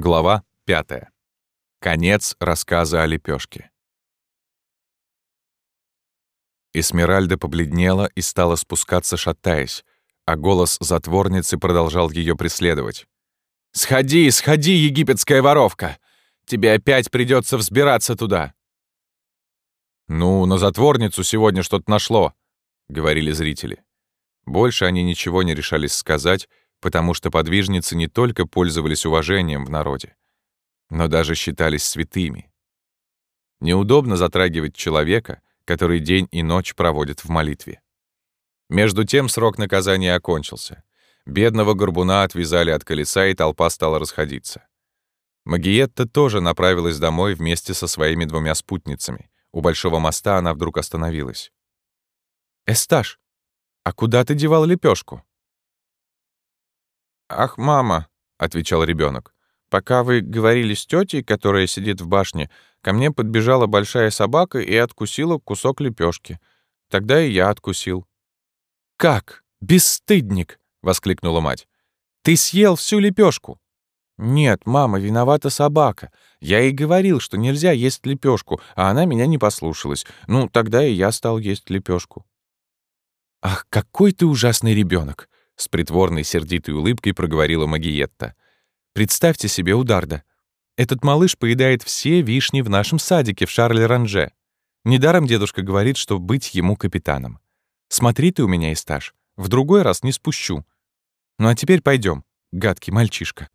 Глава 5. Конец рассказа о лепешке. Эсмеральда побледнела и стала спускаться, шатаясь, а голос затворницы продолжал ее преследовать. «Сходи, сходи, египетская воровка! Тебе опять придется взбираться туда!» «Ну, на затворницу сегодня что-то нашло», — говорили зрители. Больше они ничего не решались сказать, потому что подвижницы не только пользовались уважением в народе, но даже считались святыми. Неудобно затрагивать человека, который день и ночь проводит в молитве. Между тем срок наказания окончился. Бедного горбуна отвязали от колеса, и толпа стала расходиться. Магиетта тоже направилась домой вместе со своими двумя спутницами. У Большого моста она вдруг остановилась. «Эсташ, а куда ты девал лепешку? «Ах, мама», — отвечал ребенок, «пока вы говорили с тетей, которая сидит в башне, ко мне подбежала большая собака и откусила кусок лепешки. Тогда и я откусил». «Как? Бесстыдник!» — воскликнула мать. «Ты съел всю лепешку. «Нет, мама, виновата собака. Я ей говорил, что нельзя есть лепешку, а она меня не послушалась. Ну, тогда и я стал есть лепешку. «Ах, какой ты ужасный ребенок! С притворной сердитой улыбкой проговорила Магиетта. «Представьте себе Ударда. Этот малыш поедает все вишни в нашем садике в Шарле-Ранже. Недаром дедушка говорит, что быть ему капитаном. Смотри ты у меня, Исташ, в другой раз не спущу. Ну а теперь пойдем, гадкий мальчишка».